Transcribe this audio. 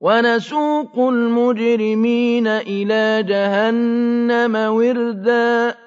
وَنَسُوقُ الْمُجْرِمِينَ إِلَىٰ جَهَنَّمَ وِرْدًا.